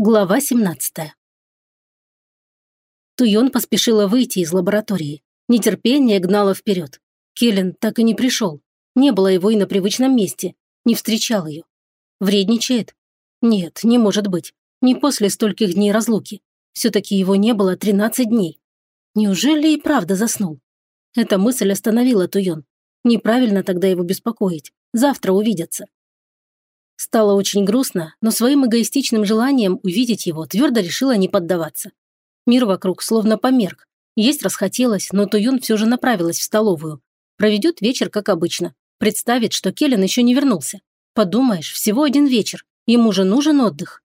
Глава 17. Туйон поспешила выйти из лаборатории. Нетерпение гнало вперед. Келлен так и не пришел. Не было его и на привычном месте. Не встречал ее. Вредничает? Нет, не может быть. Не после стольких дней разлуки. Все-таки его не было 13 дней. Неужели и правда заснул? Эта мысль остановила Туйон. Неправильно тогда его беспокоить. Завтра увидятся. Стало очень грустно, но своим эгоистичным желанием увидеть его твердо решила не поддаваться. Мир вокруг словно померк. Есть расхотелось, но Туюн все же направилась в столовую. Проведет вечер, как обычно. Представит, что Келлен еще не вернулся. Подумаешь, всего один вечер. Ему же нужен отдых.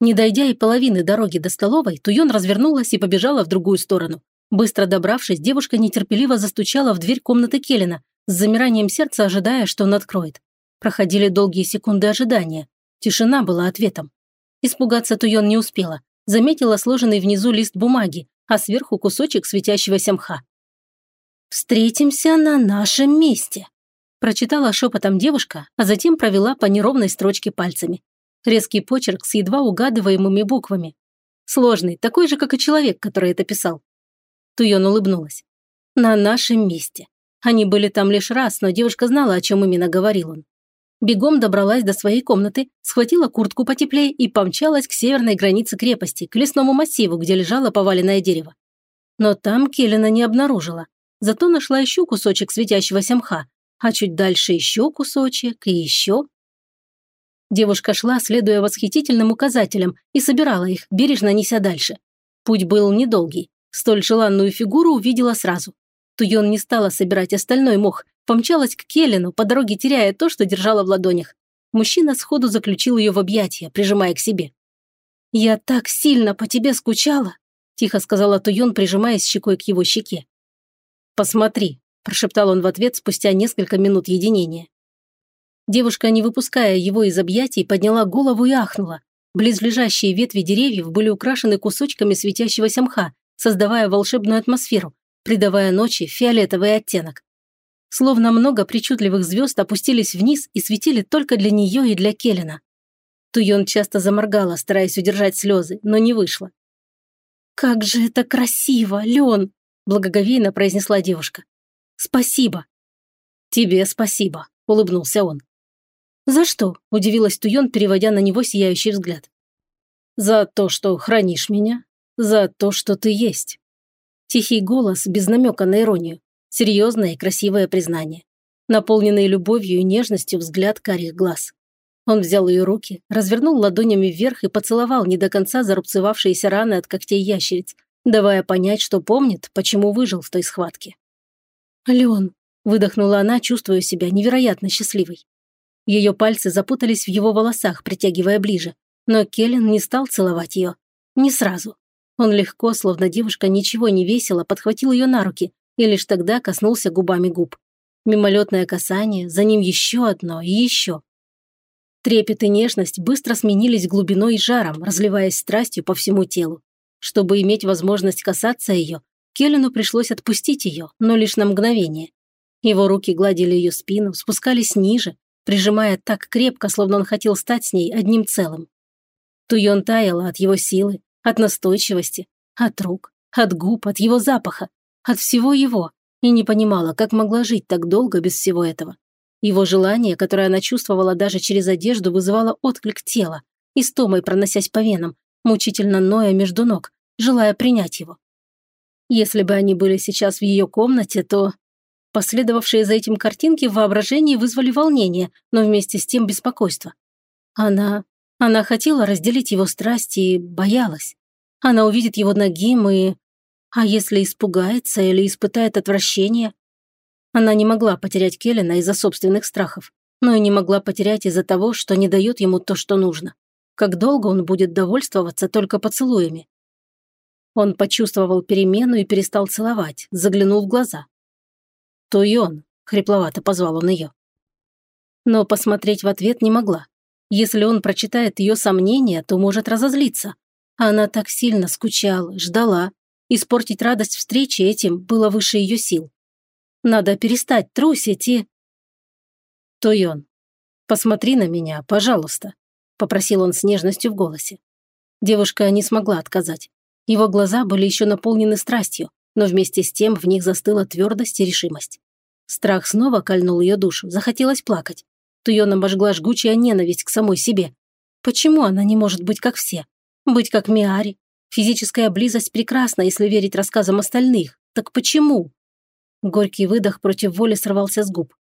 Не дойдя и половины дороги до столовой, Туйон развернулась и побежала в другую сторону. Быстро добравшись, девушка нетерпеливо застучала в дверь комнаты Келлена, с замиранием сердца ожидая, что он откроет. Проходили долгие секунды ожидания. Тишина была ответом. Испугаться Туйон не успела. Заметила сложенный внизу лист бумаги, а сверху кусочек светящегося мха. «Встретимся на нашем месте», – прочитала шепотом девушка, а затем провела по неровной строчке пальцами. Резкий почерк с едва угадываемыми буквами. Сложный, такой же, как и человек, который это писал. Туйон улыбнулась. «На нашем месте». Они были там лишь раз, но девушка знала, о чем именно говорил он бегом добралась до своей комнаты, схватила куртку потеплее и помчалась к северной границе крепости, к лесному массиву, где лежало поваленное дерево. Но там Келлина не обнаружила. Зато нашла еще кусочек светящегося мха, а чуть дальше еще кусочек и еще. Девушка шла, следуя восхитительным указателям, и собирала их, бережно неся дальше. Путь был недолгий. Столь желанную фигуру увидела сразу. Туйон не стала собирать остальной мох, Помчалась к Келлену, по дороге теряя то, что держала в ладонях. Мужчина сходу заключил ее в объятия, прижимая к себе. «Я так сильно по тебе скучала», – тихо сказала Туйон, прижимаясь щекой к его щеке. «Посмотри», – прошептал он в ответ спустя несколько минут единения. Девушка, не выпуская его из объятий, подняла голову и ахнула. Близлежащие ветви деревьев были украшены кусочками светящегося мха, создавая волшебную атмосферу, придавая ночи фиолетовый оттенок. Словно много причудливых звезд опустились вниз и светили только для нее и для Келлина. Туйон часто заморгала, стараясь удержать слезы, но не вышло. «Как же это красиво, Лен!» – благоговейно произнесла девушка. «Спасибо!» «Тебе спасибо!» – улыбнулся он. «За что?» – удивилась Туйон, переводя на него сияющий взгляд. «За то, что хранишь меня, за то, что ты есть». Тихий голос, без намека на иронию. Серьезное и красивое признание. Наполненный любовью и нежностью взгляд карих глаз. Он взял ее руки, развернул ладонями вверх и поцеловал не до конца зарубцевавшиеся раны от когтей ящериц, давая понять, что помнит, почему выжил в той схватке. «Леон», – выдохнула она, чувствуя себя невероятно счастливой. Ее пальцы запутались в его волосах, притягивая ближе, но Келлен не стал целовать ее. Не сразу. Он легко, словно девушка ничего не весила, подхватил ее на руки, и лишь тогда коснулся губами губ. Мимолетное касание, за ним еще одно и еще. Трепет и нежность быстро сменились глубиной и жаром, разливаясь страстью по всему телу. Чтобы иметь возможность касаться ее, Келлену пришлось отпустить ее, но лишь на мгновение. Его руки гладили ее спину, спускались ниже, прижимая так крепко, словно он хотел стать с ней одним целым. Туйон таяла от его силы, от настойчивости, от рук, от губ, от его запаха. От всего его. И не понимала, как могла жить так долго без всего этого. Его желание, которое она чувствовала даже через одежду, вызывало отклик тела, истомой проносясь по венам, мучительно ноя между ног, желая принять его. Если бы они были сейчас в ее комнате, то... Последовавшие за этим картинки в воображении вызвали волнение, но вместе с тем беспокойство. Она... Она хотела разделить его страсти и боялась. Она увидит его нагим и... А если испугается или испытает отвращение? Она не могла потерять Келлина из-за собственных страхов, но и не могла потерять из-за того, что не дает ему то, что нужно. Как долго он будет довольствоваться только поцелуями? Он почувствовал перемену и перестал целовать, заглянул в глаза. «Туйон», — хрипловато позвал он ее. Но посмотреть в ответ не могла. Если он прочитает ее сомнения, то может разозлиться. Она так сильно скучала, ждала, Испортить радость встречи этим было выше ее сил. Надо перестать трусить и... Тойон, посмотри на меня, пожалуйста, попросил он с нежностью в голосе. Девушка не смогла отказать. Его глаза были еще наполнены страстью, но вместе с тем в них застыла твердость и решимость. Страх снова кольнул ее душу, захотелось плакать. Туйон обожгла жгучая ненависть к самой себе. Почему она не может быть как все? Быть как Миари? Физическая близость прекрасна, если верить рассказам остальных. Так почему? Горький выдох против воли сорвался с губ.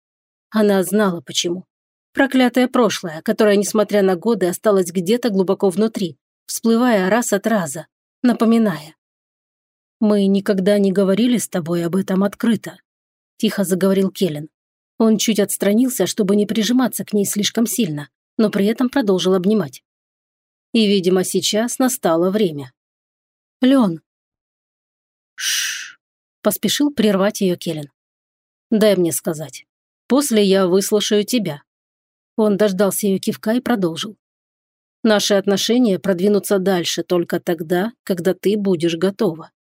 Она знала почему. Проклятое прошлое, которое, несмотря на годы, осталось где-то глубоко внутри, всплывая раз от раза, напоминая. «Мы никогда не говорили с тобой об этом открыто», – тихо заговорил Келлен. Он чуть отстранился, чтобы не прижиматься к ней слишком сильно, но при этом продолжил обнимать. И, видимо, сейчас настало время. «Лен!» «Шш!» – поспешил прервать ее Келлен. «Дай мне сказать. После я выслушаю тебя». Он дождался ее кивка и продолжил. «Наши отношения продвинутся дальше только тогда, когда ты будешь готова.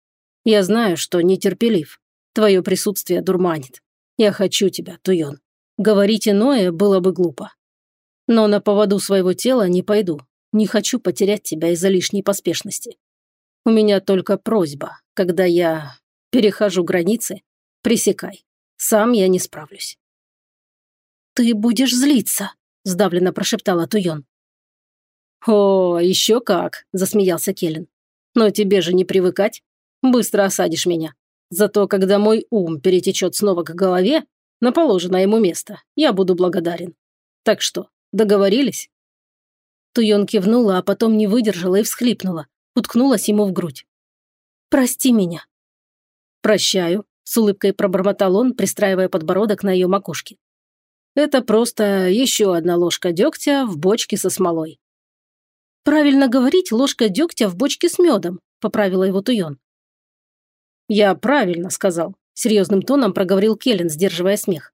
Я знаю, что нетерпелив. Твое присутствие дурманит. Я хочу тебя, Туйон. Говорить иное было бы глупо. Но на поводу своего тела не пойду. Не хочу потерять тебя из-за лишней поспешности. У меня только просьба, когда я перехожу границы, пресекай. Сам я не справлюсь. «Ты будешь злиться», – сдавленно прошептала Туйон. «О, еще как», – засмеялся Келлен. «Но тебе же не привыкать. Быстро осадишь меня. Зато когда мой ум перетечет снова к голове, на положенное ему место, я буду благодарен. Так что, договорились?» Туйон кивнула, а потом не выдержала и всхлипнула, уткнулась ему в грудь. «Прости меня». «Прощаю», – с улыбкой пробормотал он, пристраивая подбородок на ее макушке. Это просто еще одна ложка дегтя в бочке со смолой. «Правильно говорить, ложка дегтя в бочке с медом», – поправила его Туйон. «Я правильно сказал», – серьезным тоном проговорил Келлен, сдерживая смех.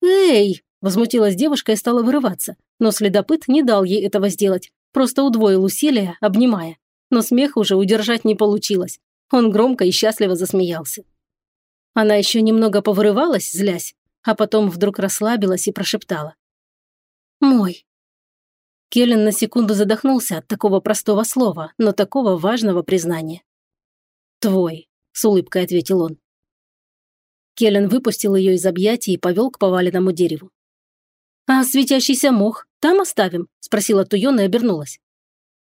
«Эй!» – возмутилась девушка и стала вырываться, но следопыт не дал ей этого сделать, просто удвоил усилия, обнимая. Но смех уже удержать не получилось. Он громко и счастливо засмеялся. Она еще немного повырывалась, злясь, а потом вдруг расслабилась и прошептала. «Мой». Келлен на секунду задохнулся от такого простого слова, но такого важного признания. «Твой», – с улыбкой ответил он. Келлен выпустил ее из объятий и повел к поваленному дереву. «А светящийся мох там оставим?» – спросила Туйон и обернулась.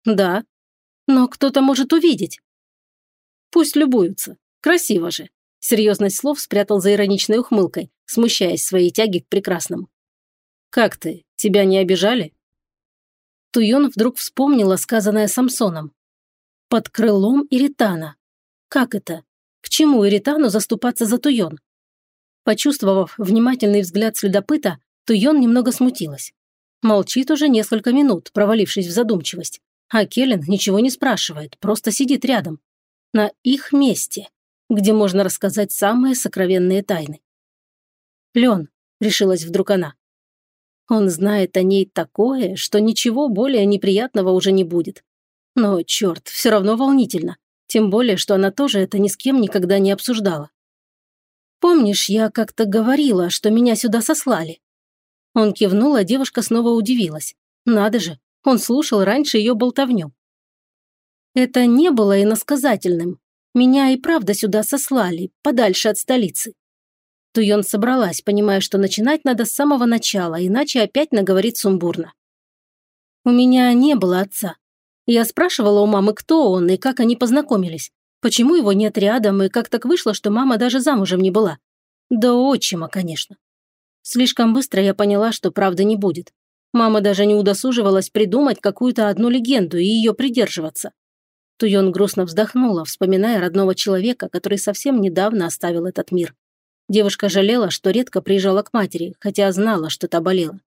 «Да. Но кто-то может увидеть». «Пусть любуются. Красиво же», Серьезность слов спрятал за ироничной ухмылкой, смущаясь своей тяги к прекрасному. «Как ты? Тебя не обижали?» Туйон вдруг вспомнила сказанное Самсоном. «Под крылом Иритана. Как это? К чему Иритану заступаться за Туйон?» Почувствовав внимательный взгляд следопыта, Туйон немного смутилась. Молчит уже несколько минут, провалившись в задумчивость. А Келлен ничего не спрашивает, просто сидит рядом. На их месте где можно рассказать самые сокровенные тайны. «Лен», — решилась вдруг она. Он знает о ней такое, что ничего более неприятного уже не будет. Но, черт, все равно волнительно. Тем более, что она тоже это ни с кем никогда не обсуждала. «Помнишь, я как-то говорила, что меня сюда сослали?» Он кивнул, а девушка снова удивилась. Надо же, он слушал раньше ее болтовню. Это не было иносказательным, меня и правда сюда сослали, подальше от столицы. Туйон собралась, понимая, что начинать надо с самого начала, иначе опять наговорит сумбурно. У меня не было отца. Я спрашивала у мамы, кто он и как они познакомились. Почему его нет рядом и как так вышло, что мама даже замужем не была. Да отчима, конечно. Слишком быстро я поняла, что правды не будет. Мама даже не удосуживалась придумать какую-то одну легенду и ее придерживаться. Туйон грустно вздохнула, вспоминая родного человека, который совсем недавно оставил этот мир. Девушка жалела, что редко приезжала к матери, хотя знала, что та болела.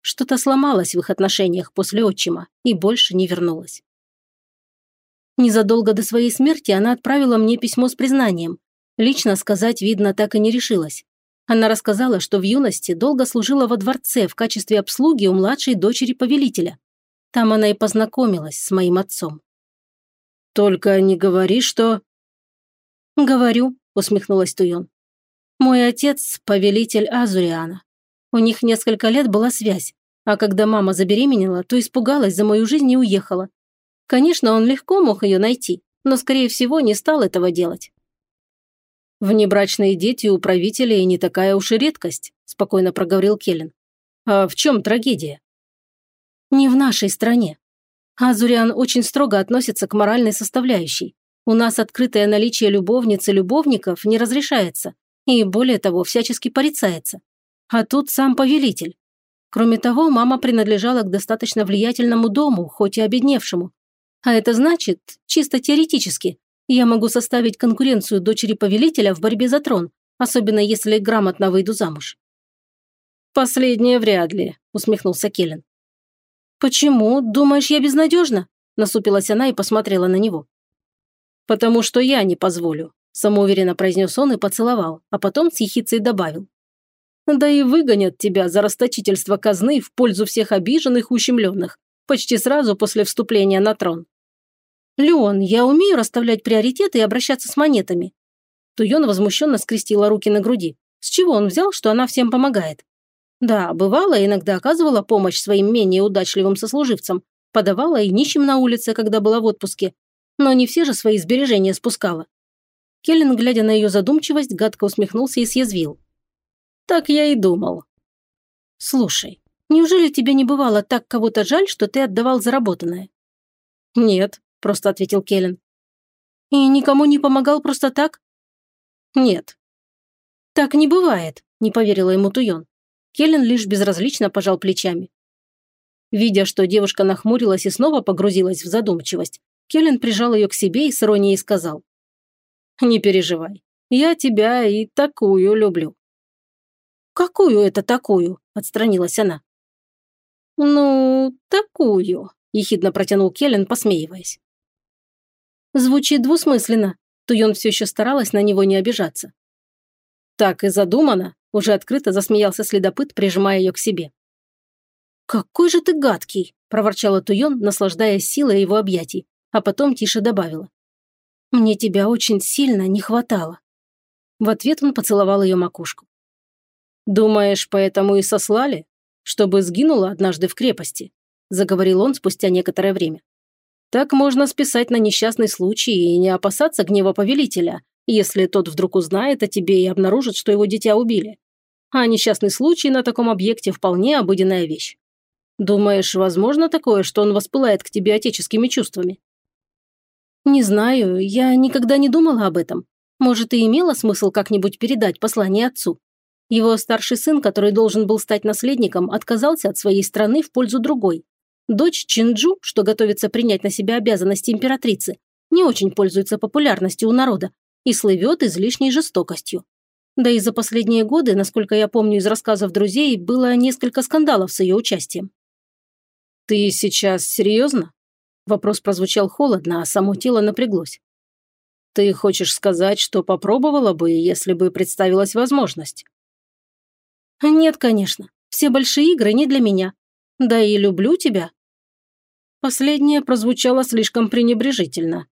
Что-то сломалось в их отношениях после отчима и больше не вернулось. Незадолго до своей смерти она отправила мне письмо с признанием. Лично сказать, видно, так и не решилась. Она рассказала, что в юности долго служила во дворце в качестве обслуги у младшей дочери повелителя. Там она и познакомилась с моим отцом. «Только не говори, что...» «Говорю», — усмехнулась Туйон. «Мой отец – повелитель Азуриана. У них несколько лет была связь, а когда мама забеременела, то испугалась за мою жизнь и уехала. Конечно, он легко мог ее найти, но, скорее всего, не стал этого делать. «Внебрачные дети у правителей не такая уж и редкость», – спокойно проговорил Келлен. «А в чем трагедия?» «Не в нашей стране. Азуриан очень строго относится к моральной составляющей. У нас открытое наличие любовниц и любовников не разрешается, и, более того, всячески порицается. А тут сам повелитель. Кроме того, мама принадлежала к достаточно влиятельному дому, хоть и обедневшему. А это значит, чисто теоретически, я могу составить конкуренцию дочери повелителя в борьбе за трон, особенно если грамотно выйду замуж». «Последнее вряд ли», – усмехнулся Келлен. «Почему? Думаешь, я безнадежна?» – насупилась она и посмотрела на него. «Потому что я не позволю», – самоуверенно произнес он и поцеловал, а потом с ехицей добавил. Да и выгонят тебя за расточительство казны в пользу всех обиженных и ущемленных, почти сразу после вступления на трон. «Леон, я умею расставлять приоритеты и обращаться с монетами». Туйон возмущенно скрестила руки на груди. С чего он взял, что она всем помогает? Да, бывало, иногда оказывала помощь своим менее удачливым сослуживцам, подавала и нищим на улице, когда была в отпуске. Но не все же свои сбережения спускала. Келлен, глядя на ее задумчивость, гадко усмехнулся и съязвил. Так я и думал. Слушай, неужели тебе не бывало так кого-то жаль, что ты отдавал заработанное? Нет, просто ответил Келлен. И никому не помогал просто так? Нет. Так не бывает, не поверила ему Туйон. Келлен лишь безразлично пожал плечами. Видя, что девушка нахмурилась и снова погрузилась в задумчивость, Келлен прижал ее к себе и с иронией сказал. «Не переживай, я тебя и такую люблю». «Какую это такую?» – отстранилась она. «Ну, такую», – ехидно протянул Келлен, посмеиваясь. Звучит двусмысленно. Туйон все еще старалась на него не обижаться. «Так и задумано», – уже открыто засмеялся следопыт, прижимая ее к себе. «Какой же ты гадкий!» – проворчала Туйон, наслаждаясь силой его объятий, а потом тише добавила. «Мне тебя очень сильно не хватало». В ответ он поцеловал ее макушку. «Думаешь, поэтому и сослали? Чтобы сгинула однажды в крепости?» – заговорил он спустя некоторое время. «Так можно списать на несчастный случай и не опасаться гнева повелителя, если тот вдруг узнает о тебе и обнаружит, что его дитя убили. А несчастный случай на таком объекте вполне обыденная вещь. Думаешь, возможно такое, что он воспылает к тебе отеческими чувствами?» «Не знаю, я никогда не думала об этом. Может, и имело смысл как-нибудь передать послание отцу. Его старший сын, который должен был стать наследником, отказался от своей страны в пользу другой. Дочь Чинджу, что готовится принять на себя обязанности императрицы, не очень пользуется популярностью у народа и слывет излишней жестокостью. Да и за последние годы, насколько я помню из рассказов друзей, было несколько скандалов с ее участием. «Ты сейчас серьезно?» Вопрос прозвучал холодно, а само тело напряглось. «Ты хочешь сказать, что попробовала бы, если бы представилась возможность?» «Нет, конечно. Все большие игры не для меня. Да и люблю тебя». Последнее прозвучало слишком пренебрежительно.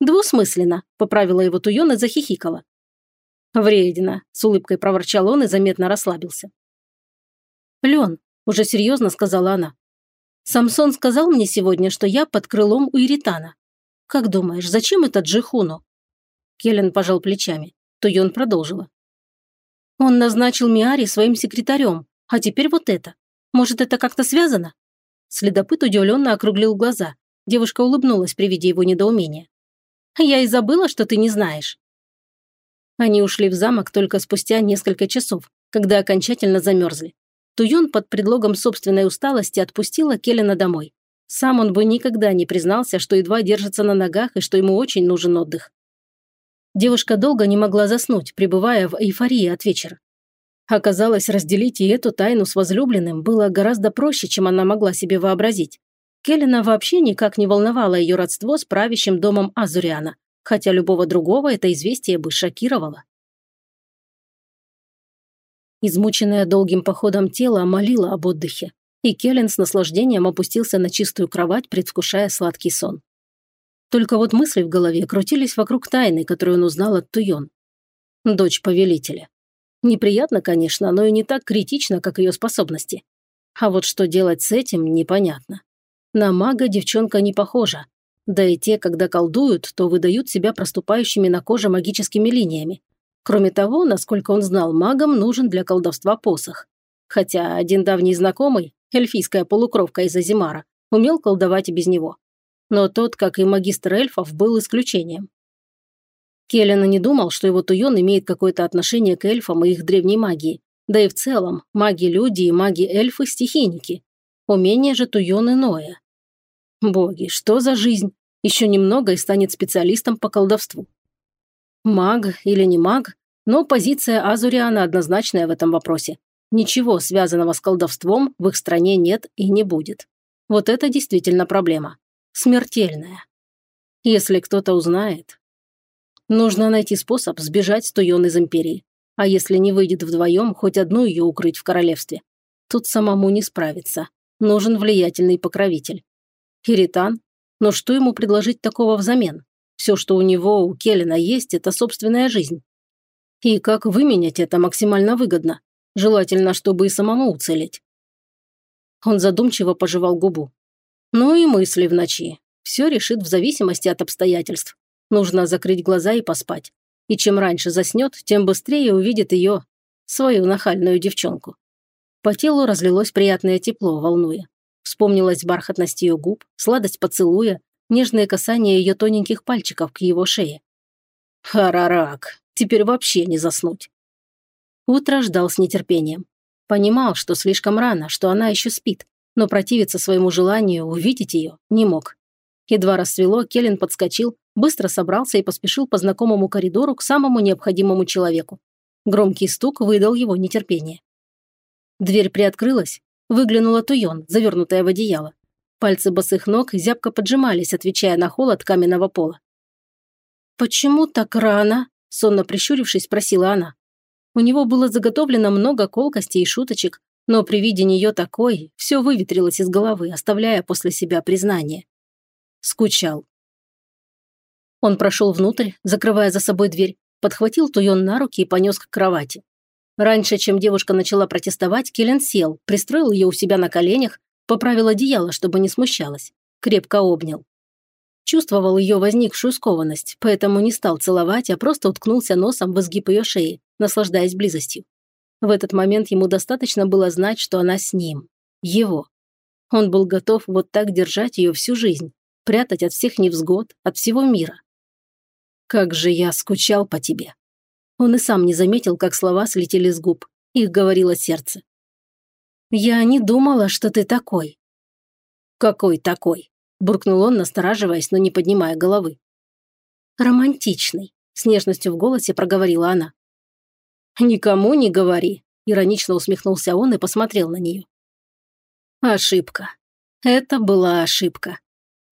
«Двусмысленно», – поправила его Туйон и захихикала. «Вредина», – с улыбкой проворчал он и заметно расслабился. «Лен», – уже серьезно сказала она. «Самсон сказал мне сегодня, что я под крылом у Иритана. Как думаешь, зачем это Джихуну?» Келлен пожал плечами. Туйон продолжила. Он назначил Миари своим секретарем, а теперь вот это. Может, это как-то связано?» Следопыт удивленно округлил глаза. Девушка улыбнулась при виде его недоумения. «Я и забыла, что ты не знаешь». Они ушли в замок только спустя несколько часов, когда окончательно замерзли. Туюн под предлогом собственной усталости отпустила Келлина домой. Сам он бы никогда не признался, что едва держится на ногах и что ему очень нужен отдых. Девушка долго не могла заснуть, пребывая в эйфории от вечера. Оказалось, разделить и эту тайну с возлюбленным было гораздо проще, чем она могла себе вообразить. Келлина вообще никак не волновало ее родство с правящим домом Азуриана, хотя любого другого это известие бы шокировало. Измученное долгим походом тело молило об отдыхе, и Келлен с наслаждением опустился на чистую кровать, предвкушая сладкий сон. Только вот мысли в голове крутились вокруг тайны, которую он узнал от Туйон. Дочь повелителя. Неприятно, конечно, но и не так критично, как ее способности. А вот что делать с этим, непонятно. На мага девчонка не похожа. Да и те, когда колдуют, то выдают себя проступающими на коже магическими линиями. Кроме того, насколько он знал, магам нужен для колдовства посох. Хотя один давний знакомый, эльфийская полукровка из Азимара, умел колдовать и без него. Но тот, как и магистр эльфов, был исключением. Келлен не думал, что его Туйон имеет какое-то отношение к эльфам и их древней магии. Да и в целом, маги-люди и маги-эльфы – стихийники. Умение же Туйон иное. Боги, что за жизнь? Еще немного и станет специалистом по колдовству. Маг или не маг, но позиция Азуриана однозначная в этом вопросе. Ничего связанного с колдовством в их стране нет и не будет. Вот это действительно проблема. Смертельная. Если кто-то узнает... Нужно найти способ сбежать Туйон из Империи. А если не выйдет вдвоем, хоть одну ее укрыть в королевстве. Тут самому не справиться. Нужен влиятельный покровитель. Иритан? Но что ему предложить такого взамен? Все, что у него, у Келлина есть, это собственная жизнь. И как выменять это максимально выгодно? Желательно, чтобы и самому уцелеть. Он задумчиво пожевал губу. Ну и мысли в ночи. Все решит в зависимости от обстоятельств. Нужно закрыть глаза и поспать. И чем раньше заснет, тем быстрее увидит ее, свою нахальную девчонку. По телу разлилось приятное тепло, волнуя. Вспомнилась бархатность ее губ, сладость поцелуя, нежное касание ее тоненьких пальчиков к его шее. Харарак, теперь вообще не заснуть. Утро ждал с нетерпением. Понимал, что слишком рано, что она еще спит, но противиться своему желанию увидеть ее не мог. Едва рассвело, Келлен подскочил, быстро собрался и поспешил по знакомому коридору к самому необходимому человеку. Громкий стук выдал его нетерпение. Дверь приоткрылась, выглянула Туйон, завернутая в одеяло. Пальцы босых ног зябко поджимались, отвечая на холод каменного пола. «Почему так рано?» – сонно прищурившись, спросила она. У него было заготовлено много колкостей и шуточек, но при виде нее такой все выветрилось из головы, оставляя после себя признание. Скучал. Он прошел внутрь, закрывая за собой дверь, подхватил Туйон на руки и понес к кровати. Раньше, чем девушка начала протестовать, Келлен сел, пристроил ее у себя на коленях, поправил одеяло, чтобы не смущалась, крепко обнял. Чувствовал ее возникшую скованность, поэтому не стал целовать, а просто уткнулся носом в изгиб ее шеи, наслаждаясь близостью. В этот момент ему достаточно было знать, что она с ним. Его. Он был готов вот так держать ее всю жизнь, прятать от всех невзгод, от всего мира. «Как же я скучал по тебе!» Он и сам не заметил, как слова слетели с губ. Их говорило сердце. «Я не думала, что ты такой». «Какой такой?» буркнул он, настораживаясь, но не поднимая головы. «Романтичный», – с нежностью в голосе проговорила она. «Никому не говори», – иронично усмехнулся он и посмотрел на нее. Ошибка. Это была ошибка.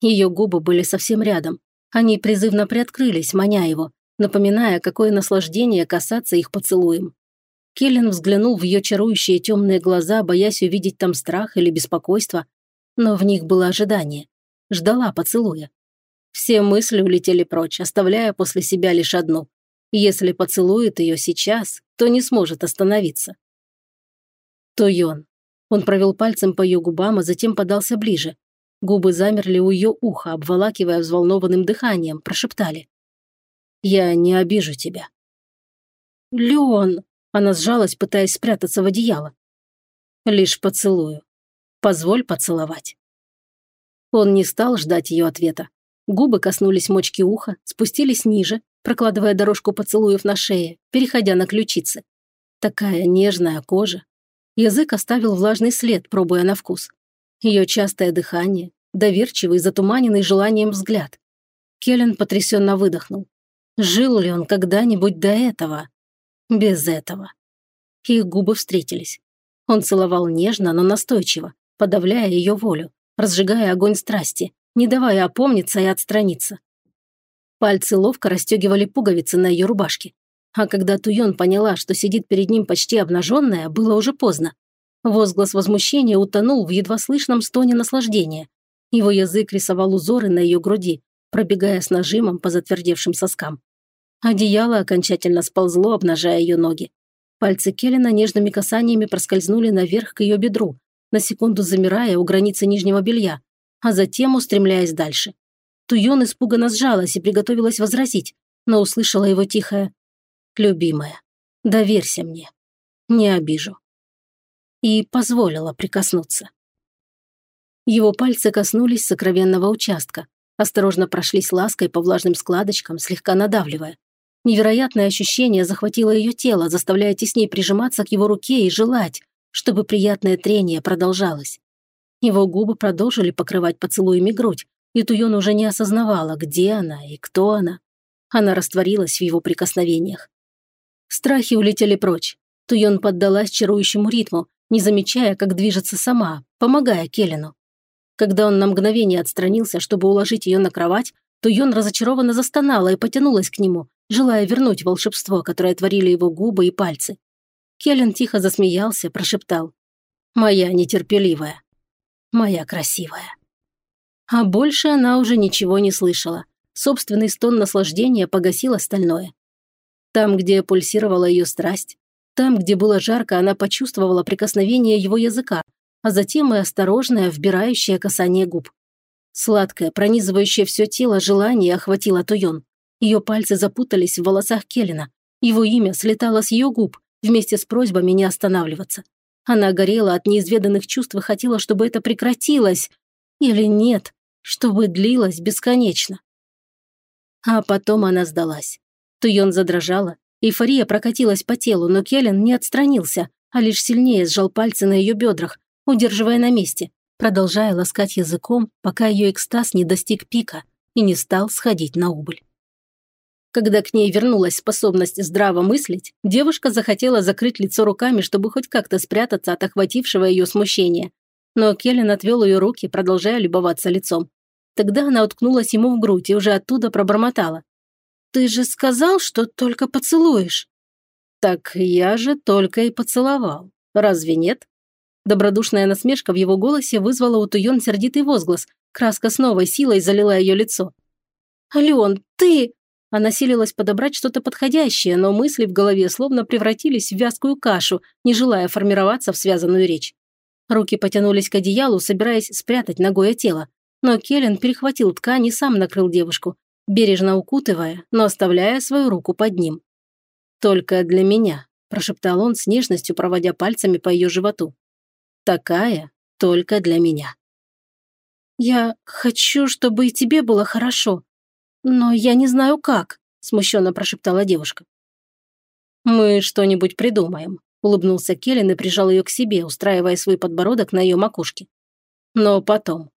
Ее губы были совсем рядом. Они призывно приоткрылись, маня его, напоминая, какое наслаждение касаться их поцелуем. Келлен взглянул в ее чарующие темные глаза, боясь увидеть там страх или беспокойство, но в них было ожидание ждала поцелуя. Все мысли улетели прочь, оставляя после себя лишь одну. Если поцелует ее сейчас, то не сможет остановиться. Тойон. Он провел пальцем по ее губам, а затем подался ближе. Губы замерли у ее уха, обволакивая взволнованным дыханием, прошептали. «Я не обижу тебя». «Леон!» Она сжалась, пытаясь спрятаться в одеяло. «Лишь поцелую. Позволь поцеловать». Он не стал ждать ее ответа. Губы коснулись мочки уха, спустились ниже, прокладывая дорожку поцелуев на шее, переходя на ключицы. Такая нежная кожа. Язык оставил влажный след, пробуя на вкус. Ее частое дыхание, доверчивый, затуманенный желанием взгляд. Келлен потрясенно выдохнул. Жил ли он когда-нибудь до этого? Без этого. Их губы встретились. Он целовал нежно, но настойчиво, подавляя ее волю, разжигая огонь страсти, не давая опомниться и отстраниться. Пальцы ловко расстегивали пуговицы на ее рубашке. А когда Туйон поняла, что сидит перед ним почти обнаженная, было уже поздно. Возглас возмущения утонул в едва слышном стоне наслаждения. Его язык рисовал узоры на ее груди, пробегая с нажимом по затвердевшим соскам. Одеяло окончательно сползло, обнажая ее ноги. Пальцы Келлина нежными касаниями проскользнули наверх к ее бедру, на секунду замирая у границы нижнего белья, а затем устремляясь дальше. Туйон испуганно сжалась и приготовилась возразить, но услышала его тихое «Любимая, доверься мне, не обижу». И позволила прикоснуться. Его пальцы коснулись сокровенного участка, осторожно прошлись лаской по влажным складочкам, слегка надавливая. Невероятное ощущение захватило ее тело, заставляя теснее прижиматься к его руке и желать, чтобы приятное трение продолжалось. Его губы продолжили покрывать поцелуями грудь, и Туйон уже не осознавала, где она и кто она. Она растворилась в его прикосновениях. Страхи улетели прочь. Туйон поддалась чарующему ритму, не замечая, как движется сама, помогая Келлену. Когда он на мгновение отстранился, чтобы уложить ее на кровать, Туйон разочарованно застонала и потянулась к нему, желая вернуть волшебство, которое творили его губы и пальцы. Келлен тихо засмеялся, прошептал. «Моя нетерпеливая. Моя красивая». А больше она уже ничего не слышала. Собственный стон наслаждения погасил остальное. Там, где пульсировала ее страсть, там, где было жарко, она почувствовала прикосновение его языка, а затем и осторожное, вбирающее касание губ. Сладкое, пронизывающее все тело желание охватило Туйон. Ее пальцы запутались в волосах Келлина. Его имя слетало с ее губ, вместе с просьбами не останавливаться. Она горела от неизведанных чувств и хотела, чтобы это прекратилось. Или нет, чтобы длилось бесконечно. А потом она сдалась. Туйон задрожала, эйфория прокатилась по телу, но Келлен не отстранился, а лишь сильнее сжал пальцы на ее бедрах, удерживая на месте, продолжая ласкать языком, пока ее экстаз не достиг пика и не стал сходить на убыль. Когда к ней вернулась способность здраво мыслить, девушка захотела закрыть лицо руками, чтобы хоть как-то спрятаться от охватившего ее смущения. Но Келлен отвел ее руки, продолжая любоваться лицом. Тогда она уткнулась ему в грудь и уже оттуда пробормотала. «Ты же сказал, что только поцелуешь». «Так я же только и поцеловал. Разве нет?» Добродушная насмешка в его голосе вызвала у Туйон сердитый возглас. Краска с новой силой залила ее лицо. «Ален, ты...» Она силилась подобрать что-то подходящее, но мысли в голове словно превратились в вязкую кашу, не желая формироваться в связанную речь. Руки потянулись к одеялу, собираясь спрятать ногое тело. Но Келлен перехватил ткань и сам накрыл девушку, бережно укутывая, но оставляя свою руку под ним. «Только для меня», – прошептал он с нежностью, проводя пальцами по ее животу. «Такая только для меня». «Я хочу, чтобы и тебе было хорошо», «Но я не знаю как», – смущенно прошептала девушка. «Мы что-нибудь придумаем», – улыбнулся Келлен и прижал ее к себе, устраивая свой подбородок на ее макушке. «Но потом».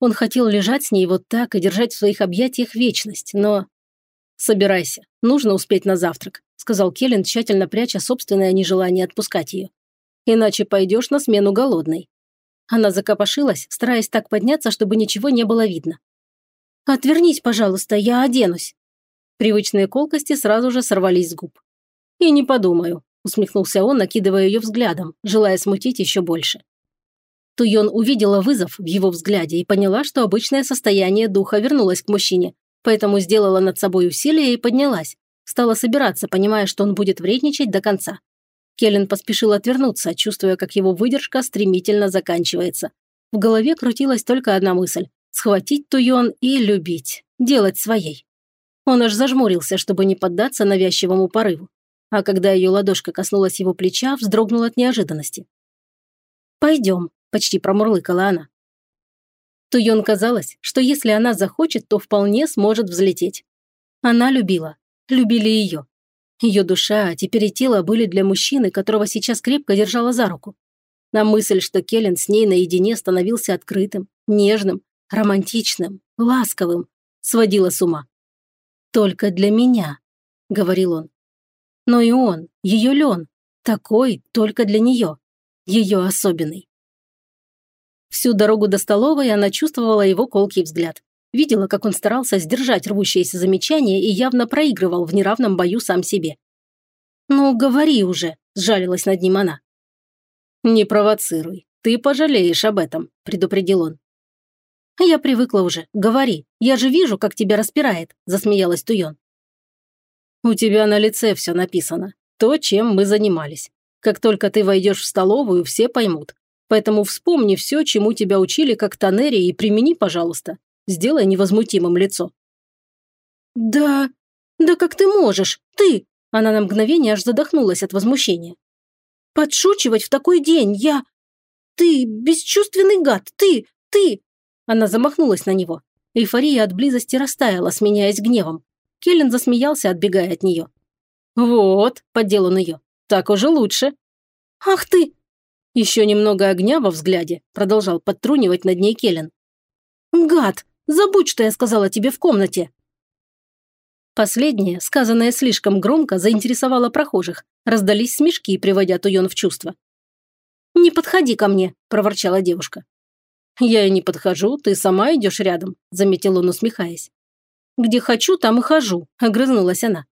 Он хотел лежать с ней вот так и держать в своих объятиях вечность, но... «Собирайся, нужно успеть на завтрак», – сказал Келлен, тщательно пряча собственное нежелание отпускать ее. «Иначе пойдешь на смену голодной». Она закопошилась, стараясь так подняться, чтобы ничего не было видно. «Отвернись, пожалуйста, я оденусь». Привычные колкости сразу же сорвались с губ. «И не подумаю», – усмехнулся он, накидывая ее взглядом, желая смутить еще больше. Туйон увидела вызов в его взгляде и поняла, что обычное состояние духа вернулось к мужчине, поэтому сделала над собой усилие и поднялась. Стала собираться, понимая, что он будет вредничать до конца. Келлен поспешил отвернуться, чувствуя, как его выдержка стремительно заканчивается. В голове крутилась только одна мысль Схватить Туйон и любить, делать своей. Он аж зажмурился, чтобы не поддаться навязчивому порыву. А когда ее ладошка коснулась его плеча, вздрогнул от неожиданности. «Пойдем», – почти промурлыкала она. Туйон казалось, что если она захочет, то вполне сможет взлететь. Она любила, любили ее. Ее душа, а теперь и тело были для мужчины, которого сейчас крепко держала за руку. На мысль, что Келлен с ней наедине становился открытым, нежным, романтичным, ласковым, сводила с ума. «Только для меня», — говорил он. Но и он, ее Лен, такой только для нее, ее особенный. Всю дорогу до столовой она чувствовала его колкий взгляд. Видела, как он старался сдержать рвущееся замечание и явно проигрывал в неравном бою сам себе. «Ну, говори уже», – сжалилась над ним она. «Не провоцируй, ты пожалеешь об этом», – предупредил он. «Я привыкла уже. Говори. Я же вижу, как тебя распирает», – засмеялась Туйон. «У тебя на лице все написано. То, чем мы занимались. Как только ты войдешь в столовую, все поймут. Поэтому вспомни все, чему тебя учили как Танери, и примени, пожалуйста. Сделай невозмутимым лицо». «Да, да как ты можешь? Ты!» Она на мгновение аж задохнулась от возмущения. «Подшучивать в такой день я... Ты бесчувственный гад! Ты! Ты!» Она замахнулась на него. Эйфория от близости растаяла, сменяясь гневом. Келлен засмеялся, отбегая от нее. «Вот», – поддел ее, – «так уже лучше». «Ах ты!» Еще немного огня во взгляде, продолжал подтрунивать над ней Келлен. «Гад! Забудь, что я сказала тебе в комнате!» Последнее, сказанное слишком громко, заинтересовало прохожих. Раздались смешки, приводя Туйон в чувство. «Не подходи ко мне», – проворчала девушка. «Я и не подхожу, ты сама идешь рядом», – заметил он, усмехаясь. «Где хочу, там и хожу», – огрызнулась она.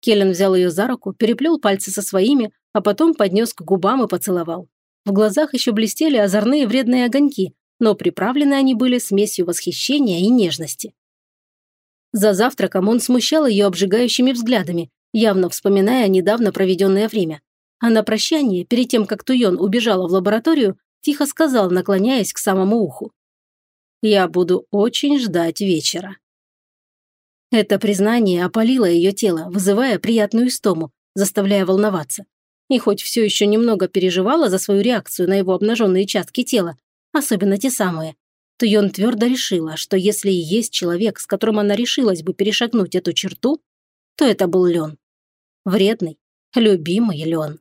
Келлен взял ее за руку, переплел пальцы со своими, а потом поднес к губам и поцеловал. В глазах еще блестели озорные вредные огоньки, но приправлены они были смесью восхищения и нежности. За завтраком он смущал ее обжигающими взглядами, явно вспоминая недавно проведенное время. А на прощание, перед тем, как Туйон убежала в лабораторию, тихо сказал, наклоняясь к самому уху. «Я буду очень ждать вечера». Это признание опалило ее тело, вызывая приятную истому, заставляя волноваться. И хоть все еще немного переживала за свою реакцию на его обнаженные части тела, особенно те самые, то Йон твердо решила, что если и есть человек, с которым она решилась бы перешагнуть эту черту, то это был Лен. Вредный, любимый Лен.